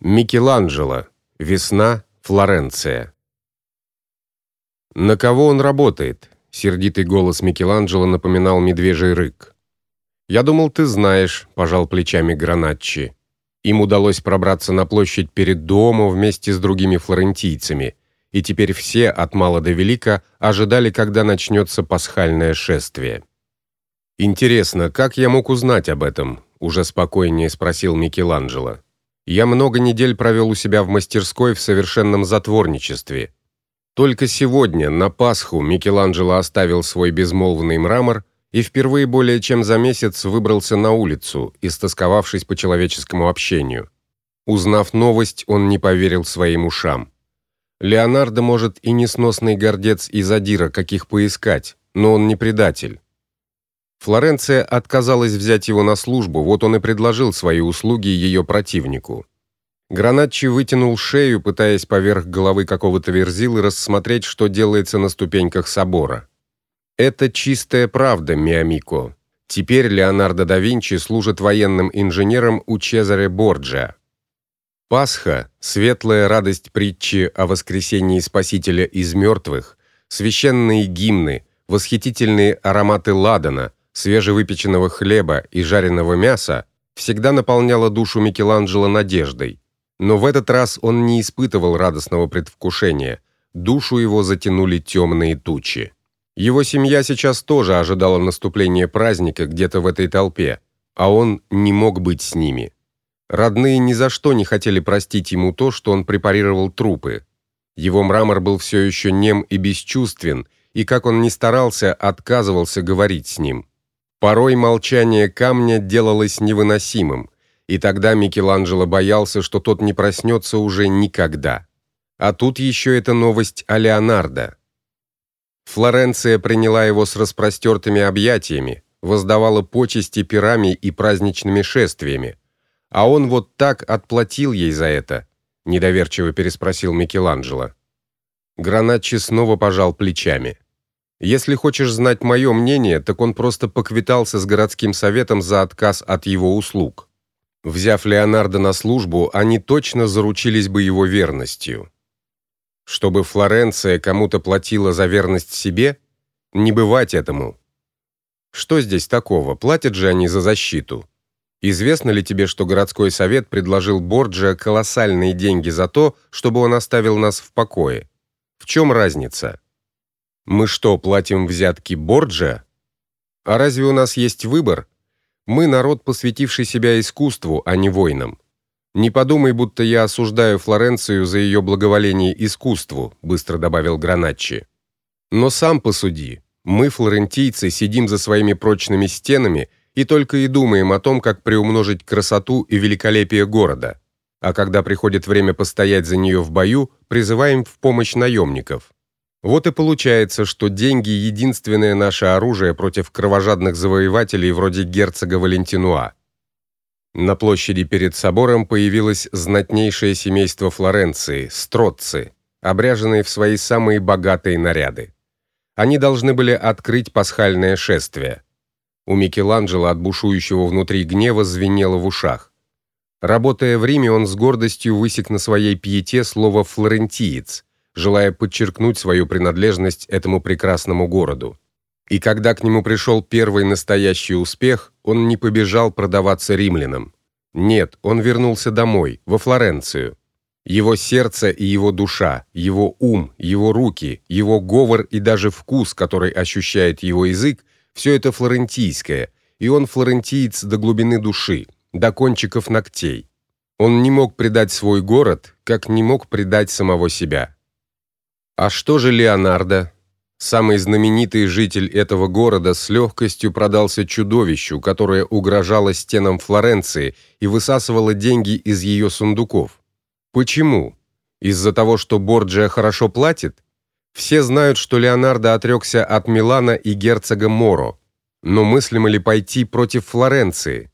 Микеланджело. Весна, Флоренция. На кого он работает? Сердитый голос Микеланджело напоминал медвежий рык. Я думал, ты знаешь, пожал плечами Гранатчи. Им удалось пробраться на площадь перед домом вместе с другими флорентийцами, и теперь все от мала до велика ожидали, когда начнется пасхальное шествие. Интересно, как я мог узнать об этом? уже спокойнее спросил Микеланджело. Я много недель провел у себя в мастерской в совершенном затворничестве. Только сегодня, на Пасху, Микеланджело оставил свой безмолвный мрамор и впервые более чем за месяц выбрался на улицу, истосковавшись по человеческому общению. Узнав новость, он не поверил своим ушам. Леонардо может и несносный гордец и задира, каких поискать, но он не предатель. Флоренция отказалась взять его на службу, вот он и предложил свои услуги ее противнику. Гранатчи вытянул шею, пытаясь поверх головы какого-то верзилы рассмотреть, что делается на ступеньках собора. Это чистая правда, Миамико. Теперь Леонардо да Винчи служит военным инженером у Чезаре Борджиа. Пасха светлая радость притчи о воскресении Спасителя из мертвых, священные гимны, восхитительные ароматы ладана, свежевыпеченного хлеба и жареного мяса всегда наполняла душу Микеланджело надеждой. Но в этот раз он не испытывал радостного предвкушения. Душу его затянули темные тучи. Его семья сейчас тоже ожидала наступления праздника где-то в этой толпе, а он не мог быть с ними. Родные ни за что не хотели простить ему то, что он препарировал трупы. Его мрамор был все еще нем и бесчувствен, и как он ни старался, отказывался говорить с ним. Порой молчание камня делалось невыносимым, и тогда Микеланджело боялся, что тот не проснется уже никогда. А тут еще эта новость о Леонардо. Флоренция приняла его с распростертыми объятиями, воздавала почести пирами и праздничными шествиями. А он вот так отплатил ей за это, недоверчиво переспросил Микеланджело. Граначчи снова пожал плечами. Если хочешь знать мое мнение, так он просто поквитался с городским советом за отказ от его услуг. Взяв Леонардо на службу, они точно заручились бы его верностью. Чтобы Флоренция кому-то платила за верность себе, не бывать этому. Что здесь такого? Платят же они за защиту. Известно ли тебе, что городской совет предложил Борджиа колоссальные деньги за то, чтобы он оставил нас в покое? В чем разница? Мы что, платим взятки Борджа? А разве у нас есть выбор? Мы народ, посвятивший себя искусству, а не войнам. Не подумай, будто я осуждаю Флоренцию за ее благоволение искусству, быстро добавил Граначчи. Но сам посуди. Мы, флорентийцы, сидим за своими прочными стенами и только и думаем о том, как приумножить красоту и великолепие города. А когда приходит время постоять за нее в бою, призываем в помощь наемников. Вот и получается, что деньги единственное наше оружие против кровожадных завоевателей вроде герцога Валентинуа. На площади перед собором появилось знатнейшее семейство Флоренции Стротцы, обряженные в свои самые богатые наряды. Они должны были открыть пасхальное шествие. У Микеланджело от бушующего внутри гнева звенело в ушах. Работая в Риме, он с гордостью высек на своей пиете слово флорентиец желая подчеркнуть свою принадлежность этому прекрасному городу. И когда к нему пришел первый настоящий успех, он не побежал продаваться римлянам. Нет, он вернулся домой, во Флоренцию. Его сердце и его душа, его ум, его руки, его говор и даже вкус, который ощущает его язык, все это флорентийское, и он флорентиец до глубины души, до кончиков ногтей. Он не мог предать свой город, как не мог предать самого себя. А что же Леонардо? Самый знаменитый житель этого города с легкостью продался чудовищу, которое угрожало стенам Флоренции и высасывало деньги из ее сундуков. Почему? Из-за того, что Борджиа хорошо платит? Все знают, что Леонардо отрекся от Милана и герцога Моро. Но мыслимо ли пойти против Флоренции?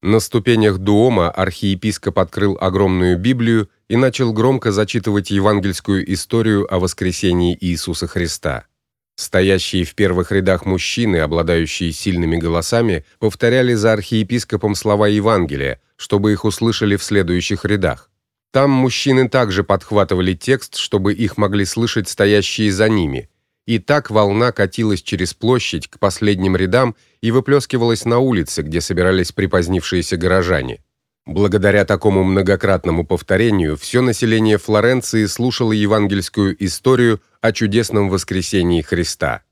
На ступенях Дуома архиепископ открыл огромную Библию и начал громко зачитывать евангельскую историю о воскресении Иисуса Христа. Стоящие в первых рядах мужчины, обладающие сильными голосами, повторяли за архиепископом слова Евангелия, чтобы их услышали в следующих рядах. Там мужчины также подхватывали текст, чтобы их могли слышать стоящие за ними. И так волна катилась через площадь к последним рядам и выплескивалась на улице, где собирались припозднившиеся горожане. Благодаря такому многократному повторению все население Флоренции слушало евангельскую историю о чудесном воскресении Христа.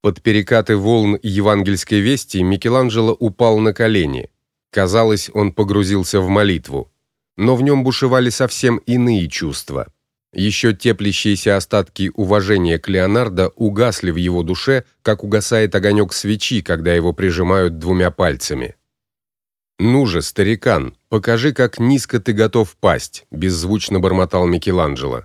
Под перекаты волн евангельской вести Микеланджело упал на колени. Казалось, он погрузился в молитву, но в нем бушевали совсем иные чувства. Еще теплящиеся остатки уважения к Леонардо угасли в его душе, как угасает огонек свечи, когда его прижимают двумя пальцами. «Ну же, старикан, покажи, как низко ты готов пасть», – беззвучно бормотал Микеланджело.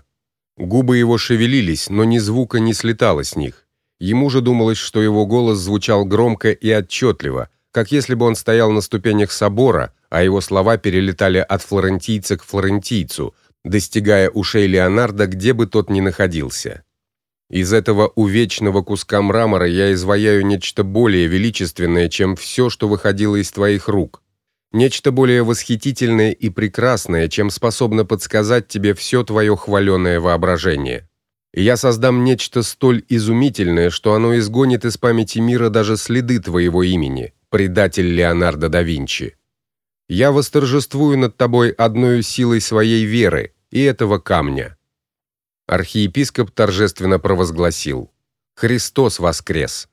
Губы его шевелились, но ни звука не слетало с них. Ему же думалось, что его голос звучал громко и отчетливо, как если бы он стоял на ступенях собора, а его слова перелетали от флорентийца к флорентийцу, достигая ушей Леонардо, где бы тот ни находился. Из этого увечного куска мрамора я изваяю нечто более величественное, чем все, что выходило из твоих рук нечто более восхитительное и прекрасное, чем способно подсказать тебе все твое хваленое воображение. И я создам нечто столь изумительное, что оно изгонит из памяти мира даже следы твоего имени, предатель Леонардо да Винчи. Я восторжествую над тобой одной силой своей веры и этого камня. Архиепископ торжественно провозгласил: Христос воскрес.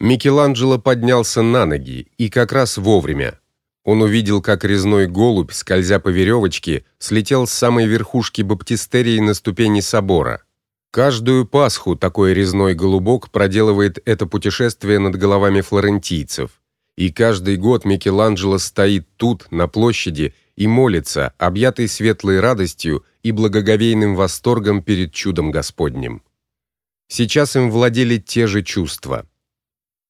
Микеланджело поднялся на ноги, и как раз вовремя. Он увидел, как резной голубь, скользя по веревочке, слетел с самой верхушки баптистерии на ступени собора. Каждую Пасху такой резной голубок проделывает это путешествие над головами флорентийцев. И каждый год Микеланджело стоит тут, на площади, и молится, объятый светлой радостью и благоговейным восторгом перед чудом Господним. Сейчас им владели те же чувства.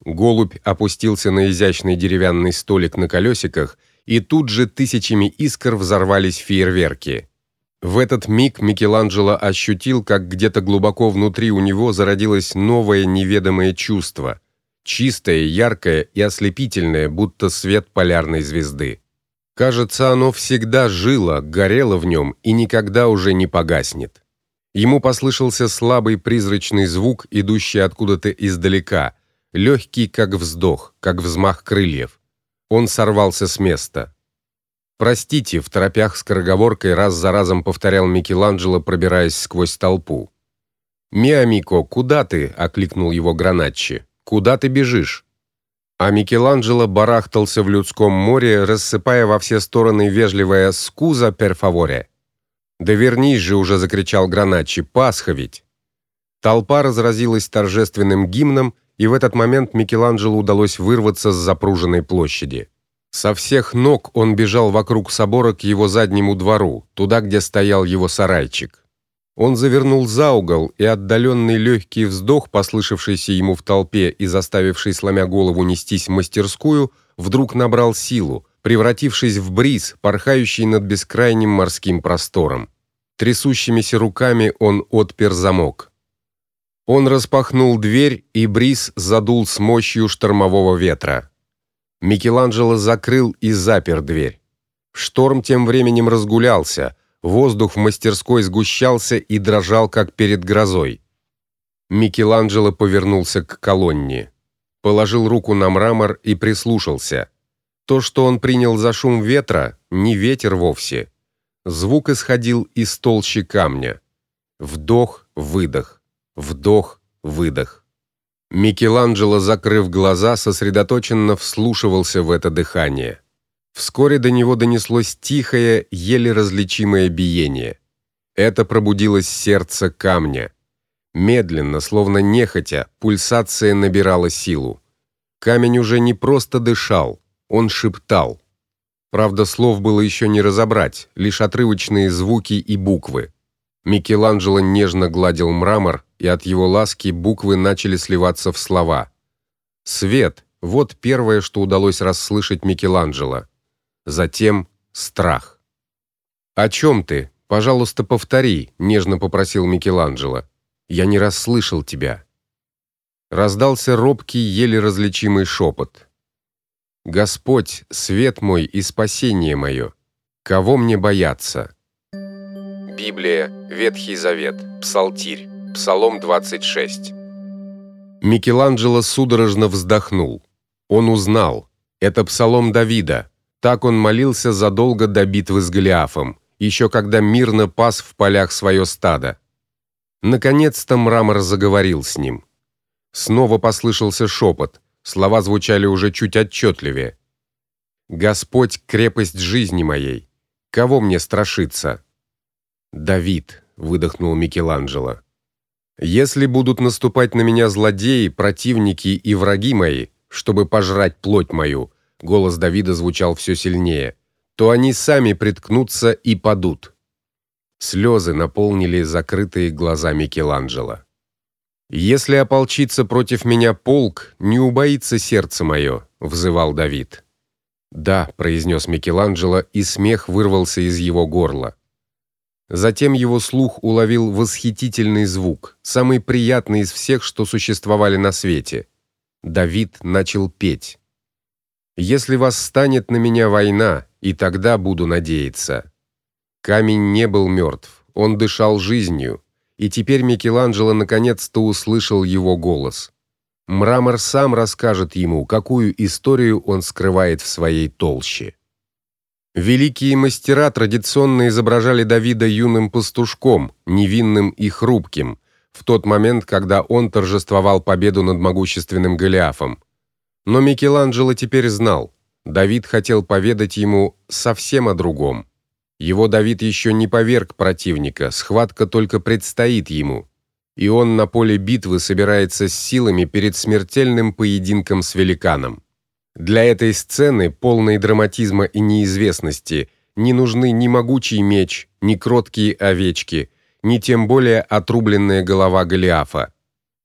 Голубь опустился на изящный деревянный столик на колесиках, и тут же тысячами искр взорвались фейерверки. В этот миг Микеланджело ощутил, как где-то глубоко внутри у него зародилось новое неведомое чувство, чистое, яркое и ослепительное, будто свет полярной звезды. Кажется, оно всегда жило, горело в нем и никогда уже не погаснет. Ему послышался слабый призрачный звук, идущий откуда-то издалека, легкий, как вздох, как взмах крыльев. Он сорвался с места. Простите, в торопях скороговоркой раз за разом повторял Микеланджело, пробираясь сквозь толпу. "Миамико, куда ты?" окликнул его Граначчи. "Куда ты бежишь?" А Микеланджело барахтался в людском море, рассыпая во все стороны вежливое «скуза пер фаворе». «Да вернись же!» уже закричал Граначчи. «Пасха ведь!» Толпа разразилась торжественным гимном, и в этот момент Микеланджело удалось вырваться с запруженной площади. Со всех ног он бежал вокруг собора к его заднему двору, туда, где стоял его сарайчик. Он завернул за угол, и отдаленный легкий вздох, послышавшийся ему в толпе и заставивший сломя голову нестись в мастерскую, вдруг набрал силу, превратившись в бриз, порхающий над бескрайним морским простором. Трясущимися руками он отпер замок. Он распахнул дверь, и бриз задул с мощью штормового ветра. Микеланджело закрыл и запер дверь. Шторм тем временем разгулялся, воздух в мастерской сгущался и дрожал, как перед грозой. Микеланджело повернулся к колонне, положил руку на мрамор и прислушался. То, что он принял за шум ветра, не ветер вовсе. Звук исходил из толщи камня. Вдох, выдох. Вдох, выдох. Микеланджело, закрыв глаза, сосредоточенно вслушивался в это дыхание. Вскоре до него донеслось тихое, еле различимое биение. Это пробудилось сердце камня. Медленно, словно нехотя, пульсация набирала силу. Камень уже не просто дышал, он шептал. Правда, слов было еще не разобрать, лишь отрывочные звуки и буквы. Микеланджело нежно гладил мрамор, и от его ласки буквы начали сливаться в слова. Свет вот первое, что удалось расслышать Микеланджело. Затем страх. О чем ты? Пожалуйста, повтори, нежно попросил Микеланджело. Я не расслышал тебя. Раздался робкий, еле различимый шепот. Господь, свет мой и спасение мое. Кого мне бояться? Библия, Ветхий Завет, Псалтирь, Псалом 26. Микеланджело судорожно вздохнул. Он узнал, это псалом Давида. Так он молился задолго до битвы с Голиафом, еще когда мирно пас в полях свое стадо. Наконец-то мрамор заговорил с ним. Снова послышался шепот, слова звучали уже чуть отчетливее. Господь крепость жизни моей. Кого мне страшиться? Давид, выдохнул Микеланджело. Если будут наступать на меня злодеи, противники и враги мои, чтобы пожрать плоть мою, голос Давида звучал все сильнее, то они сами приткнутся и падут. Слезы наполнили закрытые глаза Микеланджело. Если ополчится против меня полк, не убоится сердце мое», — взывал Давид. "Да", произнес Микеланджело, и смех вырвался из его горла. Затем его слух уловил восхитительный звук, самый приятный из всех, что существовали на свете. Давид начал петь. Если восстанет на меня война, и тогда буду надеяться. Камень не был мертв, он дышал жизнью, и теперь Микеланджело наконец-то услышал его голос. Мрамор сам расскажет ему, какую историю он скрывает в своей толще. Великие мастера традиционно изображали Давида юным пастушком, невинным и хрупким, в тот момент, когда он торжествовал победу над могущественным Голиафом. Но Микеланджело теперь знал, Давид хотел поведать ему совсем о другом. Его Давид еще не поверг противника, схватка только предстоит ему. И он на поле битвы собирается с силами перед смертельным поединком с великаном. Для этой сцены, полной драматизма и неизвестности, не нужны ни могучий меч, ни кроткие овечки, ни тем более отрубленная голова Голиафа.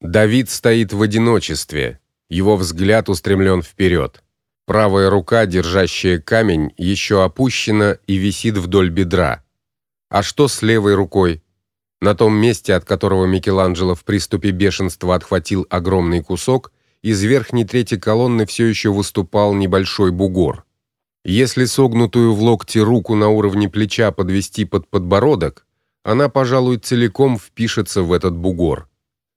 Давид стоит в одиночестве. Его взгляд устремлен вперед. Правая рука, держащая камень, еще опущена и висит вдоль бедра. А что с левой рукой? На том месте, от которого Микеланджело в приступе бешенства отхватил огромный кусок, из верхней трети колонны все еще выступал небольшой бугор. Если согнутую в локте руку на уровне плеча подвести под подбородок, она, пожалуй, целиком впишется в этот бугор.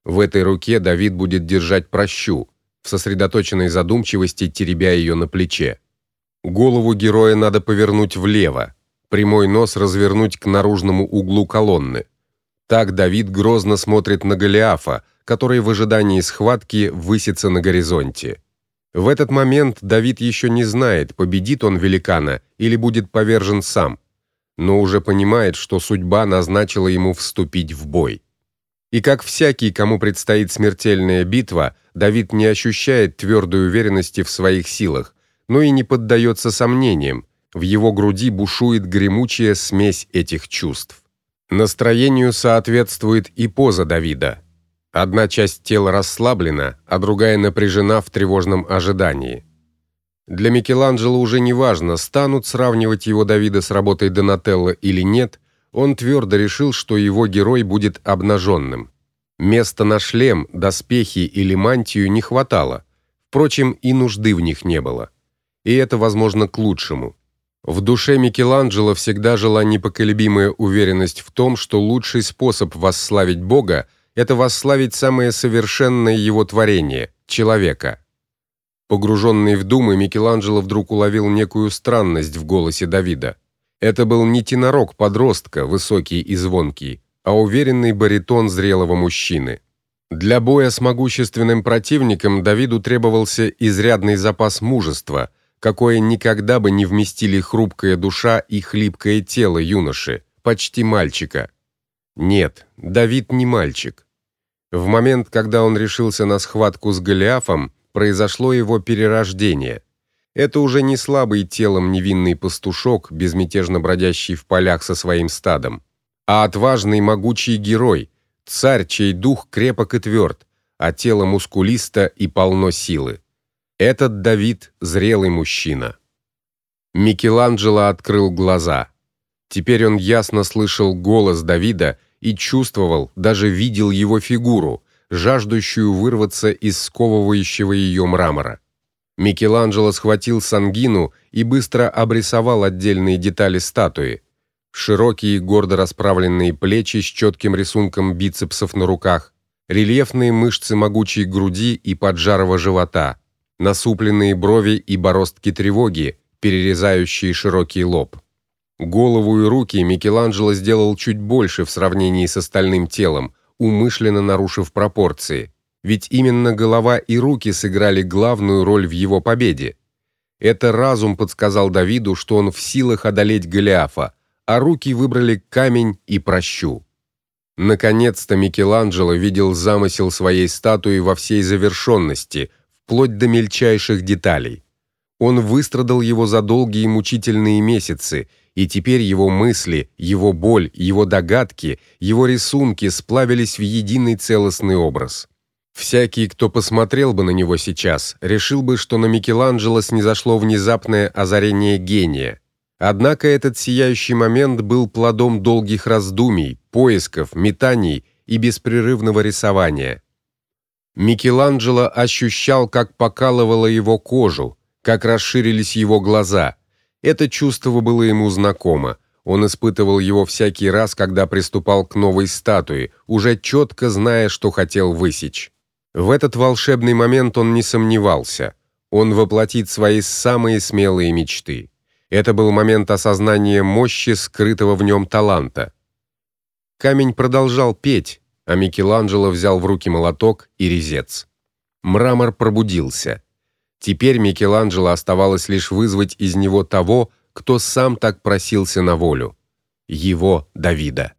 В этой руке Давид будет держать прощу, в сосредоточенной задумчивости теребя ее на плече. Голову героя надо повернуть влево, прямой нос развернуть к наружному углу колонны. Так Давид грозно смотрит на Голиафа, который в ожидании схватки высится на горизонте. В этот момент Давид еще не знает, победит он великана или будет повержен сам, но уже понимает, что судьба назначила ему вступить в бой. И как всякий, кому предстоит смертельная битва, Давид не ощущает твердой уверенности в своих силах, но и не поддается сомнениям. В его груди бушует гремучая смесь этих чувств. Настроению соответствует и поза Давида. Одна часть тела расслаблена, а другая напряжена в тревожном ожидании. Для Микеланджело уже не важно, станут сравнивать его Давида с работой Донателло или нет, он твердо решил, что его герой будет обнаженным. Места на шлем, доспехи или мантию не хватало. Впрочем, и нужды в них не было. И это, возможно, к лучшему. В душе Микеланджело всегда жила непоколебимая уверенность в том, что лучший способ восславить Бога это восславить самое совершенное его творение человека. Погруженный в думы, Микеланджело вдруг уловил некую странность в голосе Давида. Это был не тенорок подростка, высокий и звонкий, а уверенный баритон зрелого мужчины. Для боя с могущественным противником Давиду требовался изрядный запас мужества, какое никогда бы не вместили хрупкая душа и хлипкое тело юноши, почти мальчика. Нет, Давид не мальчик. В момент, когда он решился на схватку с Голиафом, произошло его перерождение. Это уже не слабый телом невинный пастушок, безмятежно бродящий в полях со своим стадом, а отважный могучий герой, царь, чей дух крепок и тверд, а тело мускулисто и полно силы. Этот Давид зрелый мужчина. Микеланджело открыл глаза. Теперь он ясно слышал голос Давида и чувствовал, даже видел его фигуру, жаждущую вырваться из сковывающего ее мрамора. Микеланджело схватил сангину и быстро обрисовал отдельные детали статуи. Широкие гордо расправленные плечи с четким рисунком бицепсов на руках, рельефные мышцы могучей груди и поджарого живота, насупленные брови и бороздки тревоги, перерезающие широкий лоб. Голову и руки Микеланджело сделал чуть больше в сравнении с остальным телом, умышленно нарушив пропорции, ведь именно голова и руки сыграли главную роль в его победе. Это разум подсказал Давиду, что он в силах одолеть Голиафа, а руки выбрали камень и прощу. Наконец-то Микеланджело видел замысел своей статуи во всей завершенности, вплоть до мельчайших деталей. Он выстрадал его за долгие мучительные месяцы, и теперь его мысли, его боль, его догадки, его рисунки сплавились в единый целостный образ. Всякий, кто посмотрел бы на него сейчас, решил бы, что на Микеланджело снизошло внезапное озарение гения. Однако этот сияющий момент был плодом долгих раздумий, поисков, метаний и беспрерывного рисования. Микеланджело ощущал, как покалывало его кожу, как расширились его глаза. Это чувство было ему знакомо. Он испытывал его всякий раз, когда приступал к новой статуе, уже четко зная, что хотел высечь. В этот волшебный момент он не сомневался. Он воплотит свои самые смелые мечты. Это был момент осознания мощи скрытого в нем таланта. Камень продолжал петь, а Микеланджело взял в руки молоток и резец. Мрамор пробудился. Теперь Микеланджело оставалось лишь вызвать из него того, кто сам так просился на волю его Давида.